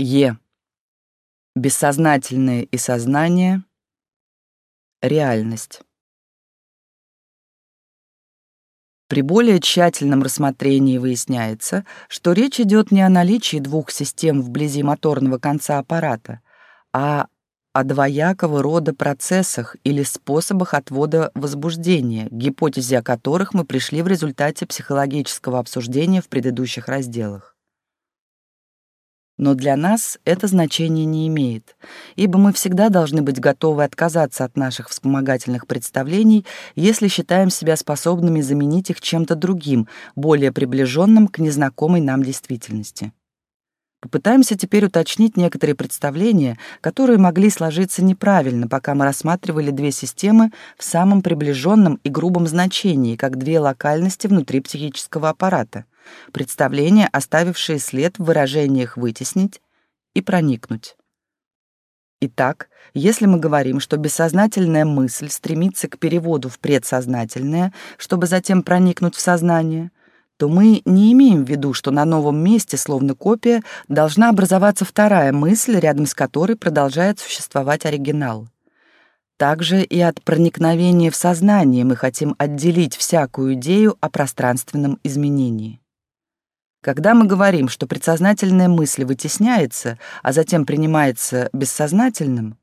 Е. Бессознательное и сознание. Реальность. При более тщательном рассмотрении выясняется, что речь идет не о наличии двух систем вблизи моторного конца аппарата, а о двоякого рода процессах или способах отвода возбуждения, гипотезе о которых мы пришли в результате психологического обсуждения в предыдущих разделах. Но для нас это значение не имеет, ибо мы всегда должны быть готовы отказаться от наших вспомогательных представлений, если считаем себя способными заменить их чем-то другим, более приближенным к незнакомой нам действительности. Попытаемся теперь уточнить некоторые представления, которые могли сложиться неправильно, пока мы рассматривали две системы в самом приближенном и грубом значении, как две локальности внутри психического аппарата представления, оставившие след в выражениях «вытеснить» и «проникнуть». Итак, если мы говорим, что бессознательная мысль стремится к переводу в предсознательное, чтобы затем проникнуть в сознание, то мы не имеем в виду, что на новом месте, словно копия, должна образоваться вторая мысль, рядом с которой продолжает существовать оригинал. Также и от проникновения в сознание мы хотим отделить всякую идею о пространственном изменении. Когда мы говорим, что предсознательная мысль вытесняется, а затем принимается бессознательным,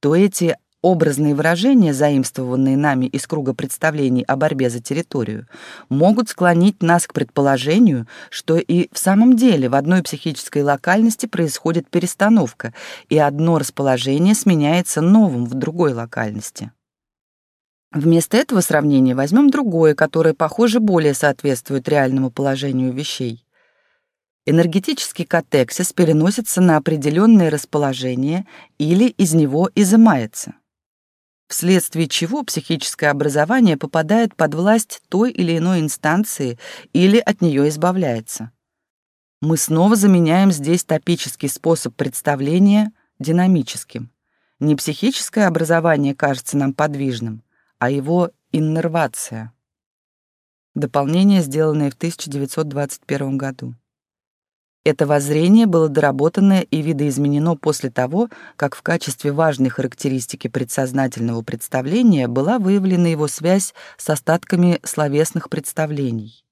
то эти образные выражения, заимствованные нами из круга представлений о борьбе за территорию, могут склонить нас к предположению, что и в самом деле в одной психической локальности происходит перестановка, и одно расположение сменяется новым в другой локальности. Вместо этого сравнения возьмем другое, которое, похоже, более соответствует реальному положению вещей. Энергетический катексис переносится на определенное расположение или из него изымается, вследствие чего психическое образование попадает под власть той или иной инстанции или от нее избавляется. Мы снова заменяем здесь топический способ представления динамическим. Не психическое образование кажется нам подвижным, а его иннервация. Дополнение, сделанное в 1921 году. Это воззрение было доработано и видоизменено после того, как в качестве важной характеристики предсознательного представления была выявлена его связь с остатками словесных представлений.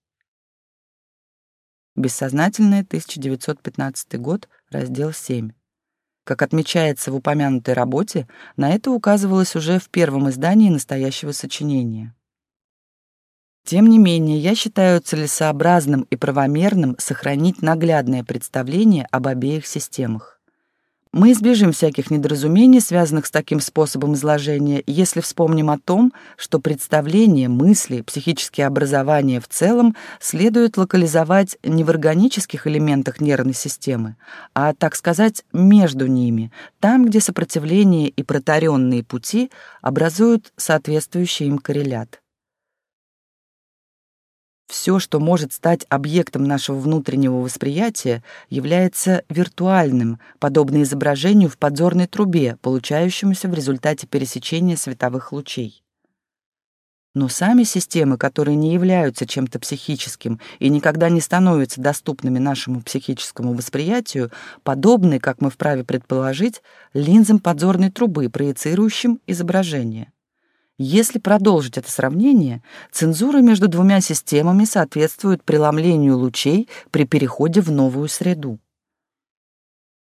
Бессознательное, 1915 год, раздел 7. Как отмечается в упомянутой работе, на это указывалось уже в первом издании настоящего сочинения. Тем не менее, я считаю целесообразным и правомерным сохранить наглядное представление об обеих системах. Мы избежим всяких недоразумений, связанных с таким способом изложения, если вспомним о том, что представления, мысли, психические образования в целом следует локализовать не в органических элементах нервной системы, а, так сказать, между ними, там, где сопротивление и протаренные пути образуют соответствующий им коррелят. Все, что может стать объектом нашего внутреннего восприятия, является виртуальным, подобно изображению в подзорной трубе, получающемуся в результате пересечения световых лучей. Но сами системы, которые не являются чем-то психическим и никогда не становятся доступными нашему психическому восприятию, подобны, как мы вправе предположить, линзам подзорной трубы, проецирующим изображение. Если продолжить это сравнение, цензура между двумя системами соответствует преломлению лучей при переходе в новую среду.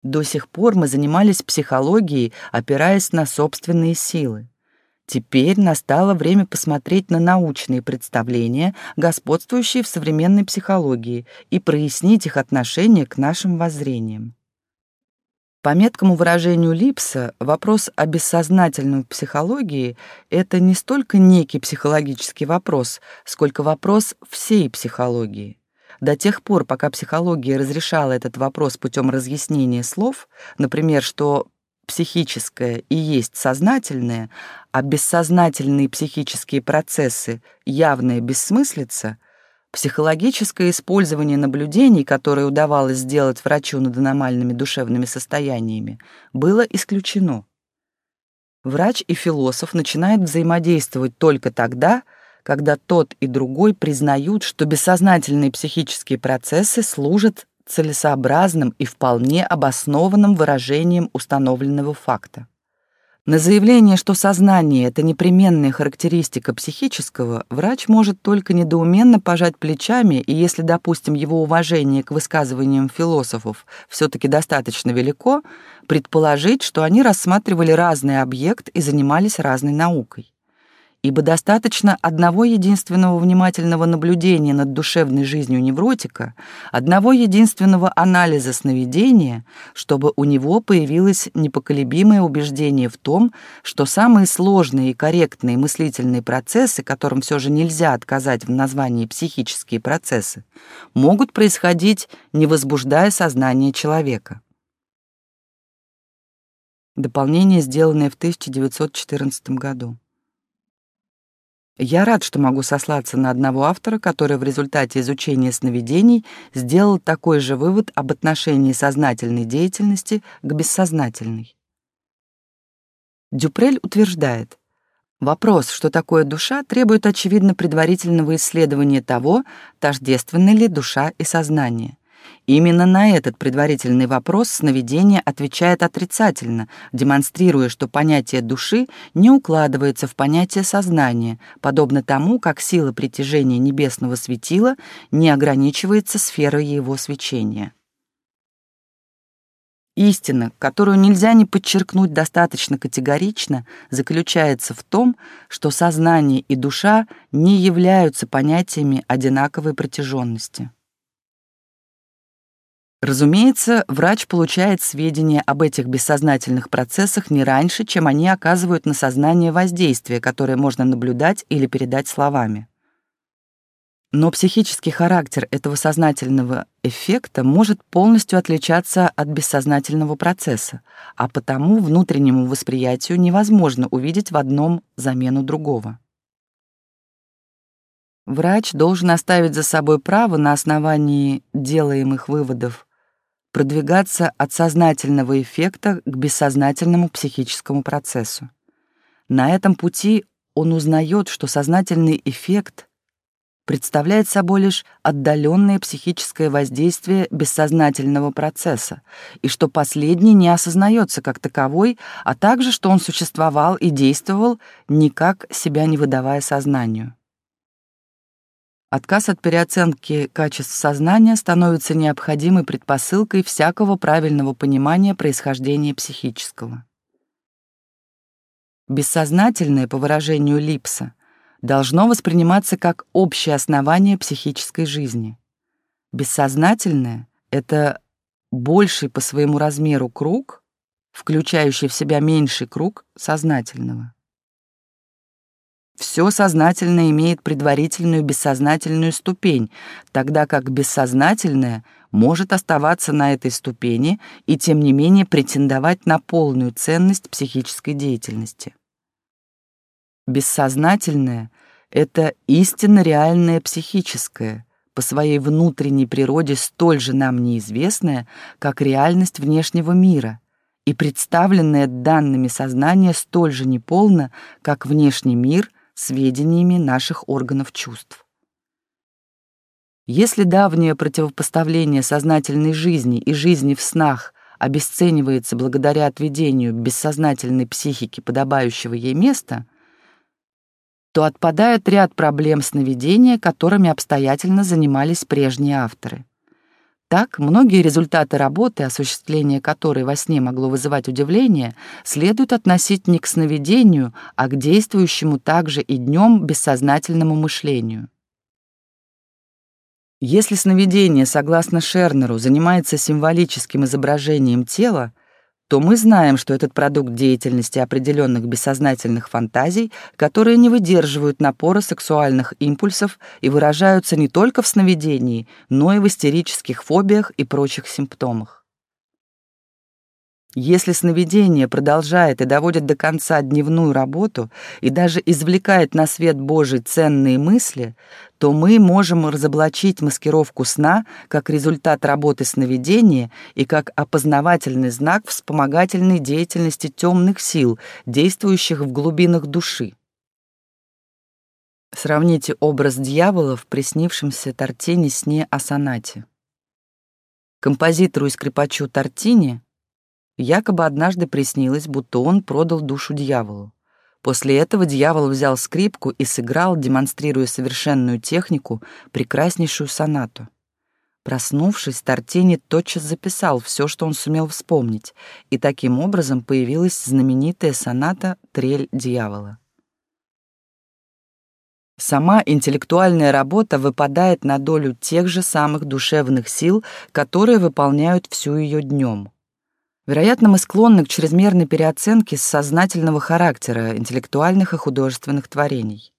До сих пор мы занимались психологией, опираясь на собственные силы. Теперь настало время посмотреть на научные представления, господствующие в современной психологии, и прояснить их отношение к нашим воззрениям. По меткому выражению Липса, вопрос о бессознательной психологии — это не столько некий психологический вопрос, сколько вопрос всей психологии. До тех пор, пока психология разрешала этот вопрос путем разъяснения слов, например, что психическое и есть сознательное, а бессознательные психические процессы — явная бессмыслица — Психологическое использование наблюдений, которое удавалось сделать врачу над аномальными душевными состояниями, было исключено. Врач и философ начинают взаимодействовать только тогда, когда тот и другой признают, что бессознательные психические процессы служат целесообразным и вполне обоснованным выражением установленного факта. На заявление, что сознание — это непременная характеристика психического, врач может только недоуменно пожать плечами, и если, допустим, его уважение к высказываниям философов все-таки достаточно велико, предположить, что они рассматривали разный объект и занимались разной наукой ибо достаточно одного единственного внимательного наблюдения над душевной жизнью невротика, одного единственного анализа сновидения, чтобы у него появилось непоколебимое убеждение в том, что самые сложные и корректные мыслительные процессы, которым все же нельзя отказать в названии психические процессы, могут происходить, не возбуждая сознание человека. Дополнение, сделанное в 1914 году. Я рад, что могу сослаться на одного автора, который в результате изучения сновидений сделал такой же вывод об отношении сознательной деятельности к бессознательной. Дюпрель утверждает, вопрос, что такое душа, требует очевидно предварительного исследования того, тождественны ли душа и сознание. Именно на этот предварительный вопрос сновидение отвечает отрицательно, демонстрируя, что понятие души не укладывается в понятие сознания, подобно тому, как сила притяжения небесного светила не ограничивается сферой его свечения. Истина, которую нельзя не подчеркнуть достаточно категорично, заключается в том, что сознание и душа не являются понятиями одинаковой протяженности. Разумеется, врач получает сведения об этих бессознательных процессах не раньше, чем они оказывают на сознание воздействие, которое можно наблюдать или передать словами. Но психический характер этого сознательного эффекта может полностью отличаться от бессознательного процесса, а потому внутреннему восприятию невозможно увидеть в одном замену другого. Врач должен оставить за собой право на основании делаемых выводов продвигаться от сознательного эффекта к бессознательному психическому процессу. На этом пути он узнает, что сознательный эффект представляет собой лишь отдаленное психическое воздействие бессознательного процесса, и что последний не осознается как таковой, а также что он существовал и действовал, никак себя не выдавая сознанию. Отказ от переоценки качеств сознания становится необходимой предпосылкой всякого правильного понимания происхождения психического. Бессознательное, по выражению Липса, должно восприниматься как общее основание психической жизни. Бессознательное — это больший по своему размеру круг, включающий в себя меньший круг сознательного. Все сознательное имеет предварительную бессознательную ступень, тогда как бессознательное может оставаться на этой ступени и тем не менее претендовать на полную ценность психической деятельности. Бессознательное — это истинно реальное психическое, по своей внутренней природе столь же нам неизвестное, как реальность внешнего мира, и представленное данными сознания столь же неполно, как внешний мир — сведениями наших органов чувств. Если давнее противопоставление сознательной жизни и жизни в снах обесценивается благодаря отведению бессознательной психики подобающего ей места, то отпадает ряд проблем сновидения, которыми обстоятельно занимались прежние авторы. Так, многие результаты работы, осуществление которой во сне могло вызывать удивление, следует относить не к сновидению, а к действующему также и днем бессознательному мышлению. Если сновидение, согласно Шернеру, занимается символическим изображением тела, то мы знаем, что этот продукт деятельности определенных бессознательных фантазий, которые не выдерживают напора сексуальных импульсов и выражаются не только в сновидении, но и в истерических фобиях и прочих симптомах. Если сновидение продолжает и доводит до конца дневную работу и даже извлекает на свет Божий ценные мысли, то мы можем разоблачить маскировку сна как результат работы сновидения и как опознавательный знак вспомогательной деятельности темных сил, действующих в глубинах души. Сравните образ дьявола в приснившемся Тортине сне о сонате. Композитору и скрипачу Тортини якобы однажды приснилось, будто он продал душу дьяволу. После этого дьявол взял скрипку и сыграл, демонстрируя совершенную технику, прекраснейшую сонату. Проснувшись, Тортини тотчас записал все, что он сумел вспомнить, и таким образом появилась знаменитая соната «Трель дьявола». Сама интеллектуальная работа выпадает на долю тех же самых душевных сил, которые выполняют всю ее днем. Вероятно, мы склонны к чрезмерной переоценке сознательного характера интеллектуальных и художественных творений.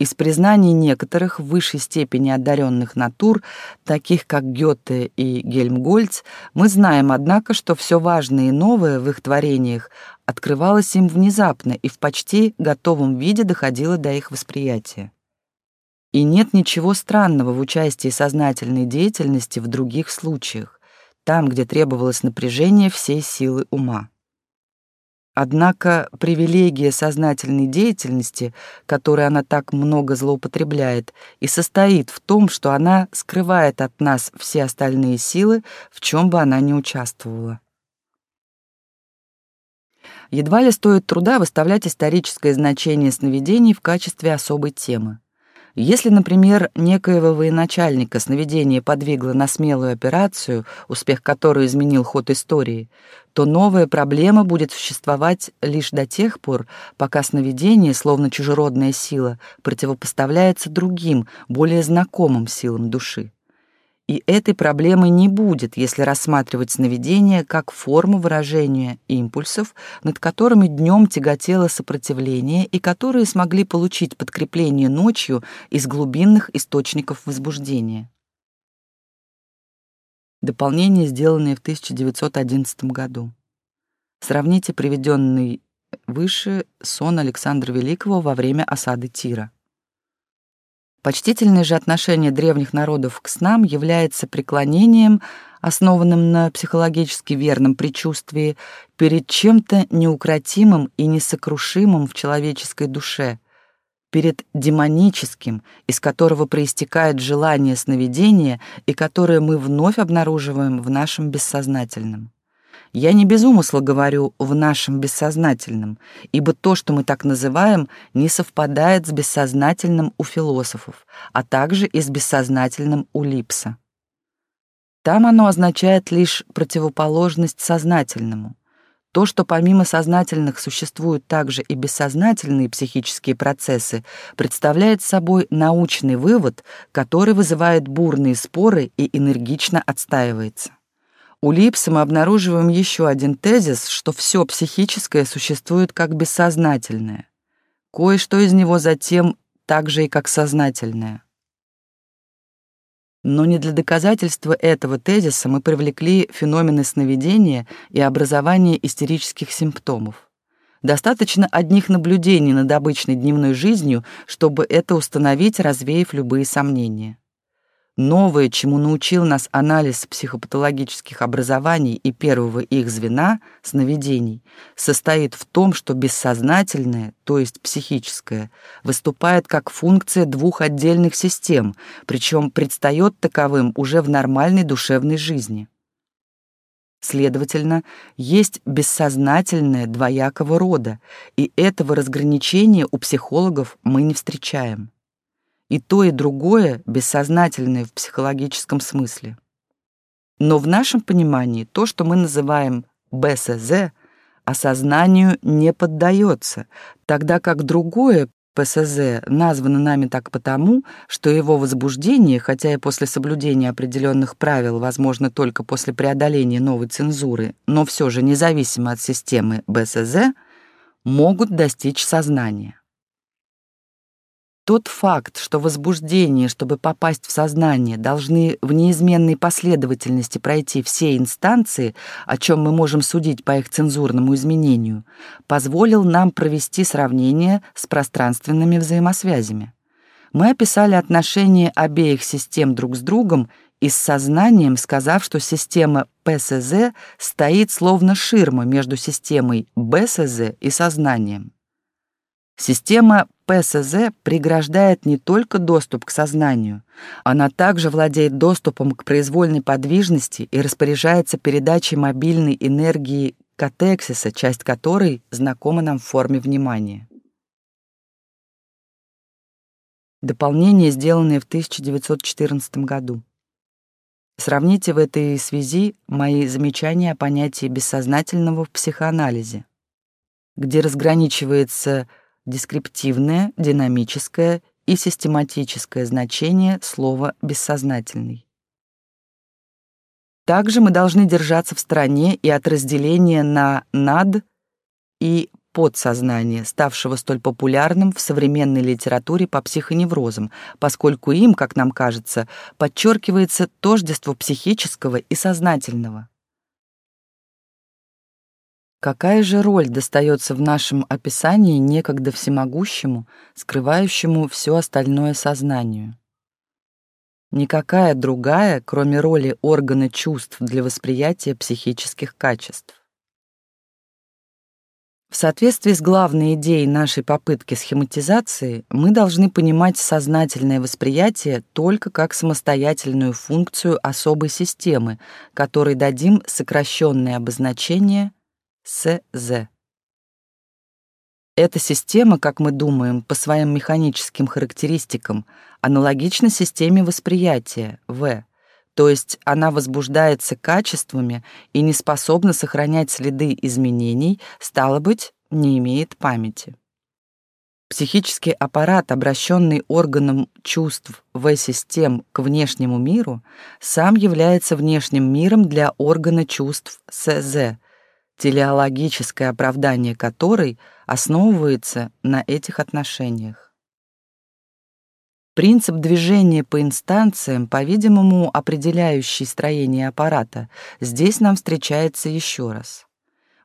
Из признаний некоторых в высшей степени одаренных натур, таких как Гёте и Гельмгольц, мы знаем, однако, что все важное и новое в их творениях открывалось им внезапно и в почти готовом виде доходило до их восприятия. И нет ничего странного в участии сознательной деятельности в других случаях, там, где требовалось напряжение всей силы ума. Однако привилегия сознательной деятельности, которой она так много злоупотребляет, и состоит в том, что она скрывает от нас все остальные силы, в чем бы она ни участвовала. Едва ли стоит труда выставлять историческое значение сновидений в качестве особой темы. Если, например, некоего военачальника сновидение подвигло на смелую операцию, успех которой изменил ход истории, то новая проблема будет существовать лишь до тех пор, пока сновидение, словно чужеродная сила, противопоставляется другим, более знакомым силам души. И этой проблемы не будет, если рассматривать сновидение как форму выражения импульсов, над которыми днем тяготело сопротивление и которые смогли получить подкрепление ночью из глубинных источников возбуждения. Дополнение, сделанное в 1911 году. Сравните приведенный выше сон Александра Великого во время осады Тира. Почтительное же отношение древних народов к снам является преклонением, основанным на психологически верном предчувствии, перед чем-то неукротимым и несокрушимым в человеческой душе, перед демоническим, из которого проистекает желание сновидения и которое мы вновь обнаруживаем в нашем бессознательном. Я не без умысла говорю «в нашем бессознательном», ибо то, что мы так называем, не совпадает с бессознательным у философов, а также и с бессознательным у Липса. Там оно означает лишь противоположность сознательному. То, что помимо сознательных существуют также и бессознательные психические процессы, представляет собой научный вывод, который вызывает бурные споры и энергично отстаивается. У Липса мы обнаруживаем еще один тезис, что все психическое существует как бессознательное. Кое-что из него затем так же и как сознательное. Но не для доказательства этого тезиса мы привлекли феномены сновидения и образования истерических симптомов. Достаточно одних наблюдений над обычной дневной жизнью, чтобы это установить, развеяв любые сомнения. Новое, чему научил нас анализ психопатологических образований и первого их звена, сновидений, состоит в том, что бессознательное, то есть психическое, выступает как функция двух отдельных систем, причем предстает таковым уже в нормальной душевной жизни. Следовательно, есть бессознательное двоякого рода, и этого разграничения у психологов мы не встречаем. И то, и другое бессознательное в психологическом смысле. Но в нашем понимании то, что мы называем БСЗ, осознанию не поддается, тогда как другое ПСЗ названо нами так потому, что его возбуждение, хотя и после соблюдения определенных правил, возможно только после преодоления новой цензуры, но все же независимо от системы БСЗ, могут достичь сознания. Тот факт, что возбуждение, чтобы попасть в сознание, должны в неизменной последовательности пройти все инстанции, о чем мы можем судить по их цензурному изменению, позволил нам провести сравнение с пространственными взаимосвязями. Мы описали отношения обеих систем друг с другом и с сознанием, сказав, что система ПСЗ стоит словно ширма между системой БСЗ и сознанием. Система ПСЗ преграждает не только доступ к сознанию, она также владеет доступом к произвольной подвижности и распоряжается передачей мобильной энергии катексиса, часть которой знакома нам в форме внимания. Дополнение, сделанное в 1914 году. Сравните в этой связи мои замечания о понятии бессознательного в психоанализе, где разграничивается дескриптивное, динамическое и систематическое значение слова «бессознательный». Также мы должны держаться в стороне и от разделения на «над» и подсознания, ставшего столь популярным в современной литературе по психоневрозам, поскольку им, как нам кажется, подчеркивается тождество психического и сознательного. Какая же роль достается в нашем описании некогда всемогущему, скрывающему все остальное сознанию? Никакая другая, кроме роли органа чувств для восприятия психических качеств. В соответствии с главной идеей нашей попытки схематизации, мы должны понимать сознательное восприятие только как самостоятельную функцию особой системы, которой дадим сокращенное обозначение СЗ. Эта система, как мы думаем, по своим механическим характеристикам, аналогична системе восприятия, В, то есть она возбуждается качествами и не способна сохранять следы изменений, стало быть, не имеет памяти. Психический аппарат, обращенный органом чувств В-систем к внешнему миру, сам является внешним миром для органа чувств СЗ, телеологическое оправдание которой основывается на этих отношениях. Принцип движения по инстанциям, по-видимому, определяющий строение аппарата, здесь нам встречается еще раз.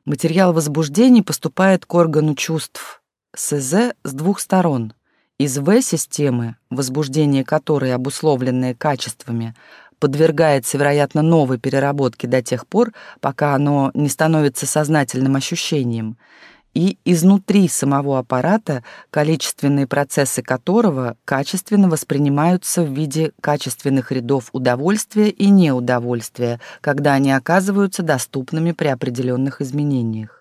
Материал возбуждений поступает к органу чувств СЗ с двух сторон. Из В-системы, возбуждение которой, обусловленное качествами, подвергается, вероятно, новой переработке до тех пор, пока оно не становится сознательным ощущением – и изнутри самого аппарата, количественные процессы которого качественно воспринимаются в виде качественных рядов удовольствия и неудовольствия, когда они оказываются доступными при определенных изменениях.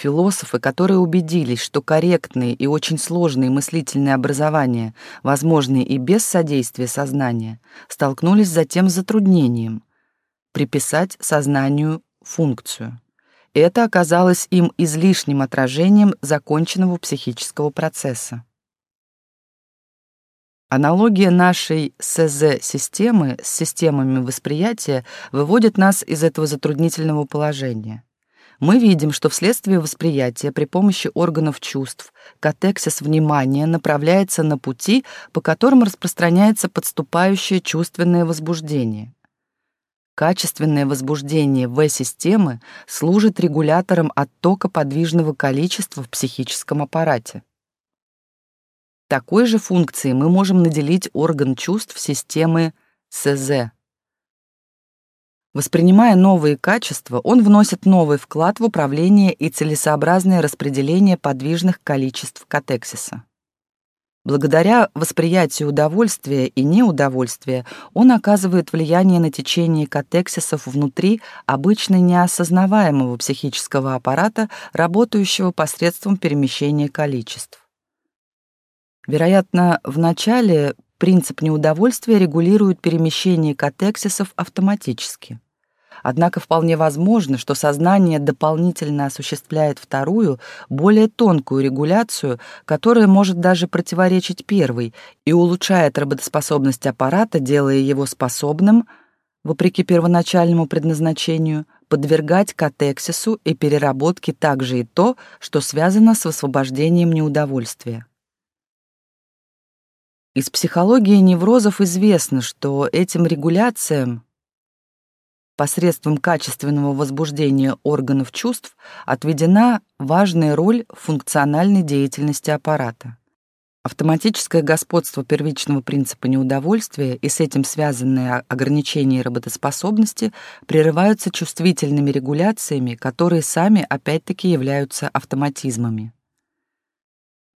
Философы, которые убедились, что корректные и очень сложные мыслительные образования возможны и без содействия сознания, столкнулись затем с затруднением приписать сознанию функцию. Это оказалось им излишним отражением законченного психического процесса. Аналогия нашей СЗ-системы с системами восприятия выводит нас из этого затруднительного положения. Мы видим, что вследствие восприятия при помощи органов чувств катексис внимания направляется на пути, по которым распространяется подступающее чувственное возбуждение. Качественное возбуждение В-системы служит регулятором оттока подвижного количества в психическом аппарате. Такой же функцией мы можем наделить орган чувств системы СЗ. Воспринимая новые качества, он вносит новый вклад в управление и целесообразное распределение подвижных количеств катексиса. Благодаря восприятию удовольствия и неудовольствия он оказывает влияние на течение катексисов внутри обычно неосознаваемого психического аппарата, работающего посредством перемещения количеств. Вероятно, в начале принцип неудовольствия регулирует перемещение катексисов автоматически. Однако вполне возможно, что сознание дополнительно осуществляет вторую, более тонкую регуляцию, которая может даже противоречить первой и улучшает работоспособность аппарата, делая его способным, вопреки первоначальному предназначению, подвергать катексису и переработке также и то, что связано с освобождением неудовольствия. Из психологии неврозов известно, что этим регуляциям посредством качественного возбуждения органов чувств отведена важная роль функциональной деятельности аппарата. Автоматическое господство первичного принципа неудовольствия и с этим связанное ограничение работоспособности прерываются чувствительными регуляциями, которые сами опять-таки являются автоматизмами.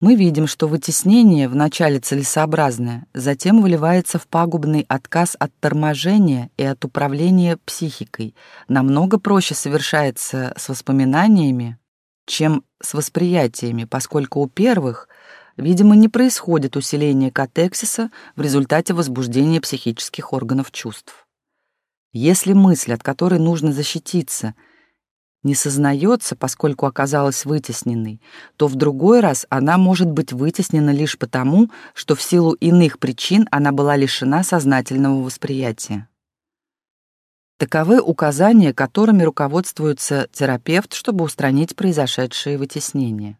Мы видим, что вытеснение вначале целесообразное, затем выливается в пагубный отказ от торможения и от управления психикой, намного проще совершается с воспоминаниями, чем с восприятиями, поскольку у первых, видимо, не происходит усиление катексиса в результате возбуждения психических органов чувств. Если мысль, от которой нужно защититься – не сознается, поскольку оказалась вытесненной, то в другой раз она может быть вытеснена лишь потому, что в силу иных причин она была лишена сознательного восприятия. Таковы указания, которыми руководствуется терапевт, чтобы устранить произошедшие вытеснения.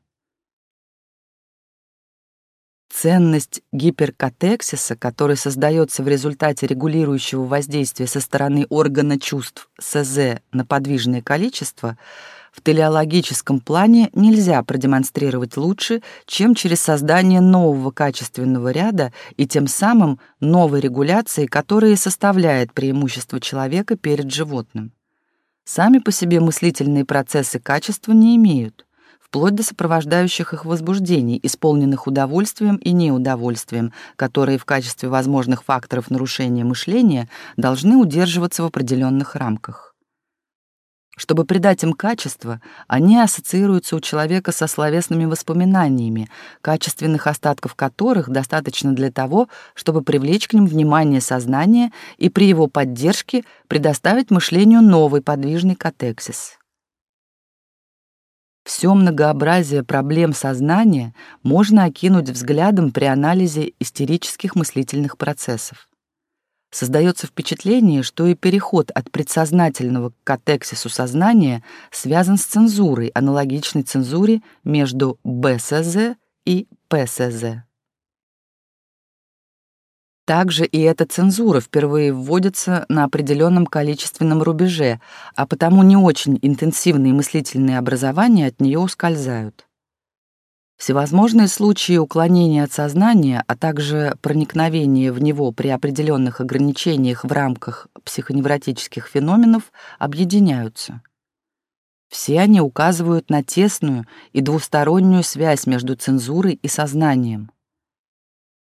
Ценность гиперкатексиса, который создается в результате регулирующего воздействия со стороны органа чувств СЗ на подвижное количество, в телеологическом плане нельзя продемонстрировать лучше, чем через создание нового качественного ряда и тем самым новой регуляции, которая составляет преимущество человека перед животным. Сами по себе мыслительные процессы качества не имеют вплоть до сопровождающих их возбуждений, исполненных удовольствием и неудовольствием, которые в качестве возможных факторов нарушения мышления должны удерживаться в определенных рамках. Чтобы придать им качество, они ассоциируются у человека со словесными воспоминаниями, качественных остатков которых достаточно для того, чтобы привлечь к ним внимание сознания и при его поддержке предоставить мышлению новый подвижный катексис. Все многообразие проблем сознания можно окинуть взглядом при анализе истерических мыслительных процессов. Создается впечатление, что и переход от предсознательного к катексису сознания связан с цензурой, аналогичной цензуре между БСЗ и ПСЗ. Также и эта цензура впервые вводится на определенном количественном рубеже, а потому не очень интенсивные мыслительные образования от нее ускользают. Всевозможные случаи уклонения от сознания, а также проникновения в него при определенных ограничениях в рамках психоневротических феноменов объединяются. Все они указывают на тесную и двустороннюю связь между цензурой и сознанием.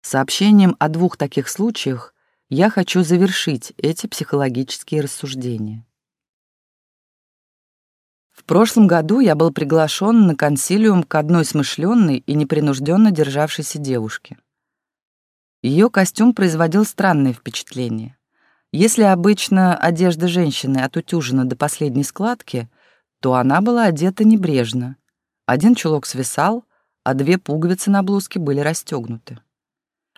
Сообщением о двух таких случаях я хочу завершить эти психологические рассуждения. В прошлом году я был приглашен на консилиум к одной смышленной и непринужденно державшейся девушке. Ее костюм производил странное впечатление. Если обычно одежда женщины отутюжена до последней складки, то она была одета небрежно. Один чулок свисал, а две пуговицы на блузке были расстегнуты.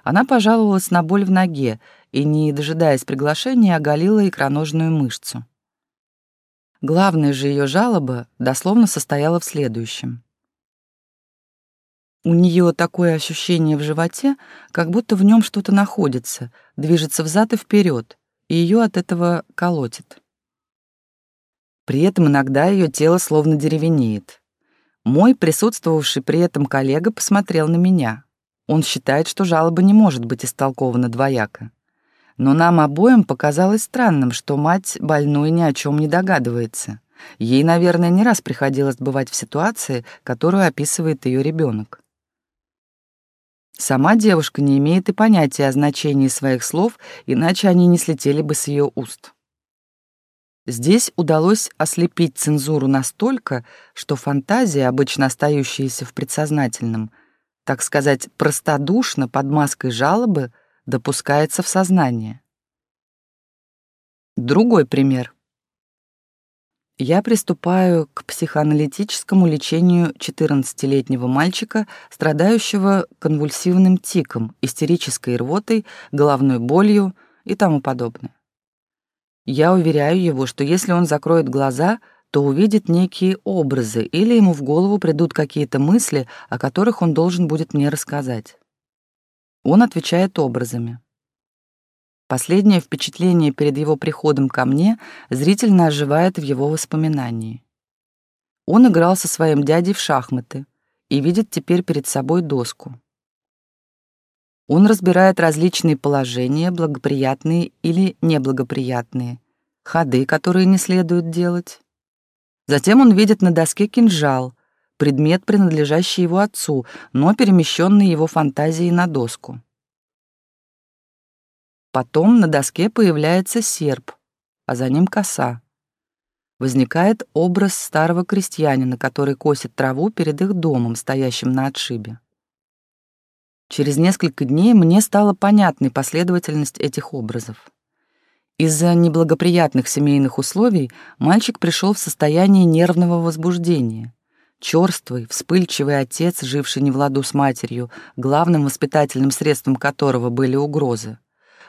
Она пожаловалась на боль в ноге и, не дожидаясь приглашения, оголила икроножную мышцу. Главная же ее жалоба дословно состояла в следующем. У нее такое ощущение в животе, как будто в нем что-то находится, движется взад и вперед, и ее от этого колотит. При этом иногда ее тело словно деревенеет. Мой присутствовавший при этом коллега посмотрел на меня. Он считает, что жалоба не может быть истолкована двояко. Но нам обоим показалось странным, что мать больной ни о чем не догадывается. Ей, наверное, не раз приходилось бывать в ситуации, которую описывает ее ребенок. Сама девушка не имеет и понятия о значении своих слов, иначе они не слетели бы с ее уст. Здесь удалось ослепить цензуру настолько, что фантазия, обычно остающаяся в предсознательном, — так сказать, простодушно под маской жалобы допускается в сознание. Другой пример. Я приступаю к психоаналитическому лечению 14-летнего мальчика, страдающего конвульсивным тиком, истерической рвотой, головной болью и тому подобное. Я уверяю его, что если он закроет глаза — то увидит некие образы или ему в голову придут какие-то мысли, о которых он должен будет мне рассказать. Он отвечает образами. Последнее впечатление перед его приходом ко мне зрительно оживает в его воспоминании. Он играл со своим дядей в шахматы и видит теперь перед собой доску. Он разбирает различные положения, благоприятные или неблагоприятные, ходы, которые не следует делать, Затем он видит на доске кинжал, предмет, принадлежащий его отцу, но перемещенный его фантазией на доску. Потом на доске появляется серп, а за ним коса. Возникает образ старого крестьянина, который косит траву перед их домом, стоящим на отшибе. Через несколько дней мне стала понятной последовательность этих образов. Из-за неблагоприятных семейных условий мальчик пришел в состояние нервного возбуждения. Черствый, вспыльчивый отец, живший не в ладу с матерью, главным воспитательным средством которого были угрозы.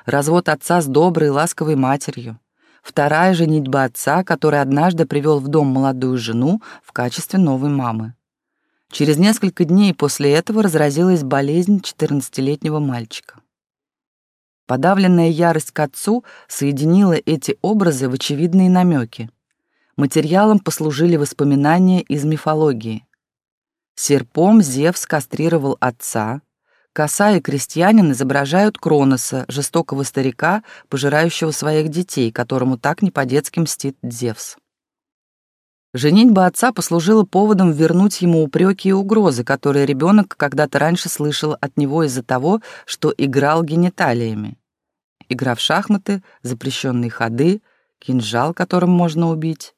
Развод отца с доброй, ласковой матерью. Вторая женитьба отца, который однажды привел в дом молодую жену в качестве новой мамы. Через несколько дней после этого разразилась болезнь 14-летнего мальчика. Подавленная ярость к отцу соединила эти образы в очевидные намеки. Материалом послужили воспоминания из мифологии. Серпом Зевс кастрировал отца, коса и крестьянин изображают Кроноса, жестокого старика, пожирающего своих детей, которому так не по-детски мстит Зевс. Женитьба отца послужила поводом вернуть ему упреки и угрозы, которые ребенок когда-то раньше слышал от него из-за того, что играл гениталиями. Игра в шахматы, запрещенные ходы, кинжал, которым можно убить.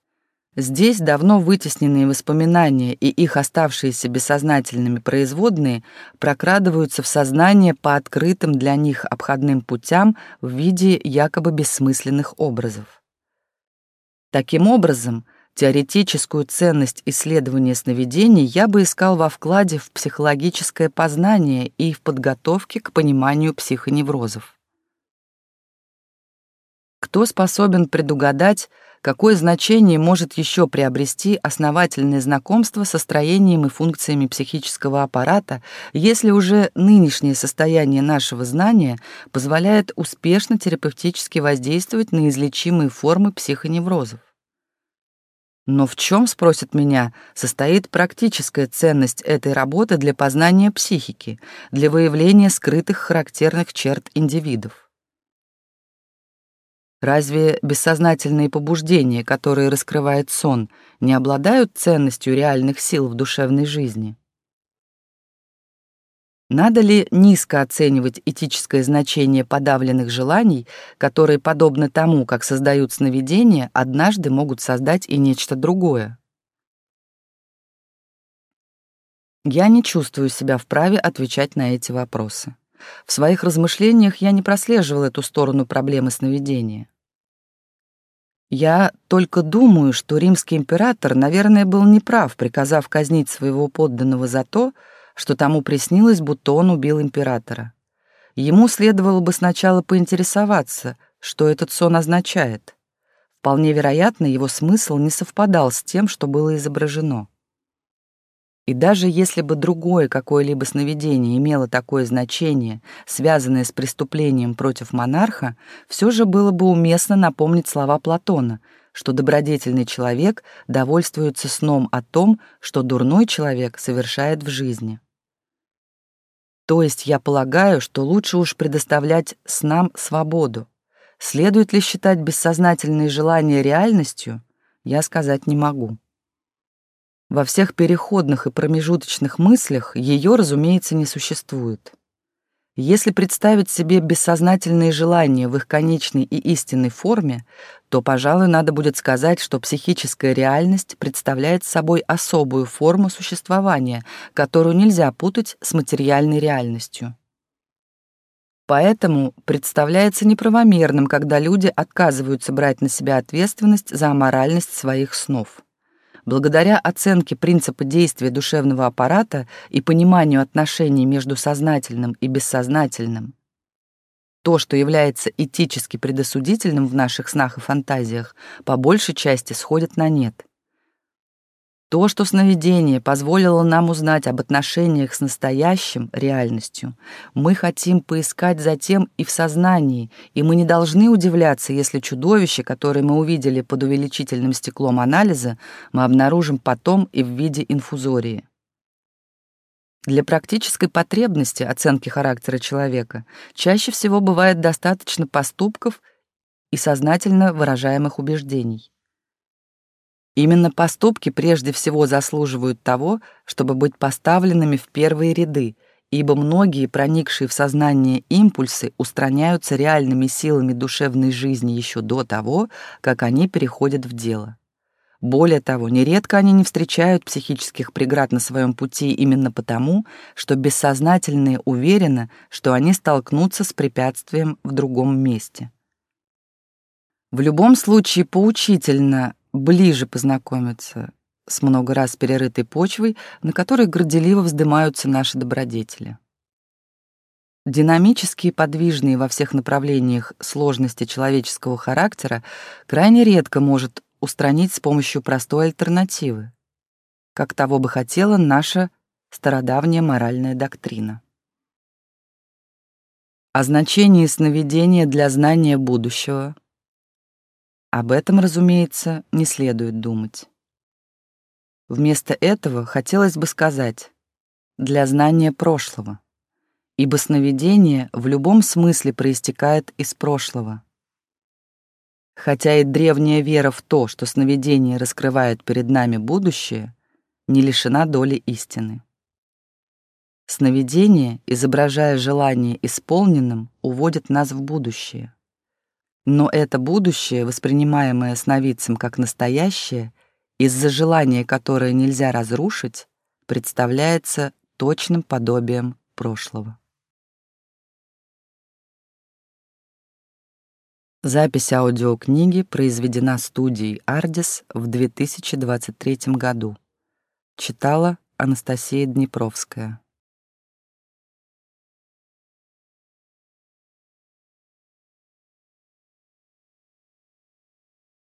Здесь давно вытесненные воспоминания и их оставшиеся бессознательными производные прокрадываются в сознание по открытым для них обходным путям в виде якобы бессмысленных образов. Таким образом, Теоретическую ценность исследования сновидений я бы искал во вкладе в психологическое познание и в подготовке к пониманию психоневрозов. Кто способен предугадать, какое значение может еще приобрести основательное знакомство со строением и функциями психического аппарата, если уже нынешнее состояние нашего знания позволяет успешно терапевтически воздействовать на излечимые формы психоневрозов? Но в чем, спросят меня, состоит практическая ценность этой работы для познания психики, для выявления скрытых характерных черт индивидов? Разве бессознательные побуждения, которые раскрывает сон, не обладают ценностью реальных сил в душевной жизни? Надо ли низко оценивать этическое значение подавленных желаний, которые, подобно тому, как создают сновидения, однажды могут создать и нечто другое? Я не чувствую себя вправе отвечать на эти вопросы. В своих размышлениях я не прослеживал эту сторону проблемы сновидения. Я только думаю, что римский император, наверное, был неправ, приказав казнить своего подданного за то, что тому приснилось, будто он убил императора. Ему следовало бы сначала поинтересоваться, что этот сон означает. Вполне вероятно, его смысл не совпадал с тем, что было изображено. И даже если бы другое какое-либо сновидение имело такое значение, связанное с преступлением против монарха, все же было бы уместно напомнить слова Платона — что добродетельный человек довольствуется сном о том, что дурной человек совершает в жизни. То есть я полагаю, что лучше уж предоставлять снам свободу. Следует ли считать бессознательные желания реальностью, я сказать не могу. Во всех переходных и промежуточных мыслях ее, разумеется, не существует. Если представить себе бессознательные желания в их конечной и истинной форме, то, пожалуй, надо будет сказать, что психическая реальность представляет собой особую форму существования, которую нельзя путать с материальной реальностью. Поэтому представляется неправомерным, когда люди отказываются брать на себя ответственность за аморальность своих снов. Благодаря оценке принципа действия душевного аппарата и пониманию отношений между сознательным и бессознательным, то, что является этически предосудительным в наших снах и фантазиях, по большей части сходит на нет. То, что сновидение позволило нам узнать об отношениях с настоящим, реальностью, мы хотим поискать затем и в сознании, и мы не должны удивляться, если чудовище, которое мы увидели под увеличительным стеклом анализа, мы обнаружим потом и в виде инфузории. Для практической потребности оценки характера человека чаще всего бывает достаточно поступков и сознательно выражаемых убеждений. Именно поступки прежде всего заслуживают того, чтобы быть поставленными в первые ряды, ибо многие проникшие в сознание импульсы устраняются реальными силами душевной жизни еще до того, как они переходят в дело. Более того, нередко они не встречают психических преград на своем пути именно потому, что бессознательные уверены, что они столкнутся с препятствием в другом месте. В любом случае поучительно ближе познакомиться с много раз перерытой почвой, на которой горделиво вздымаются наши добродетели. Динамические, подвижные во всех направлениях сложности человеческого характера крайне редко может устранить с помощью простой альтернативы, как того бы хотела наша стародавняя моральная доктрина. О значении сновидения для знания будущего. Об этом, разумеется, не следует думать. Вместо этого хотелось бы сказать «для знания прошлого», ибо сновидение в любом смысле проистекает из прошлого. Хотя и древняя вера в то, что сновидение раскрывает перед нами будущее, не лишена доли истины. Сновидение, изображая желание исполненным, уводит нас в будущее. Но это будущее, воспринимаемое сновидцем как настоящее, из-за желания, которое нельзя разрушить, представляется точным подобием прошлого. Запись аудиокниги произведена студией «Ардис» в 2023 году. Читала Анастасия Днепровская.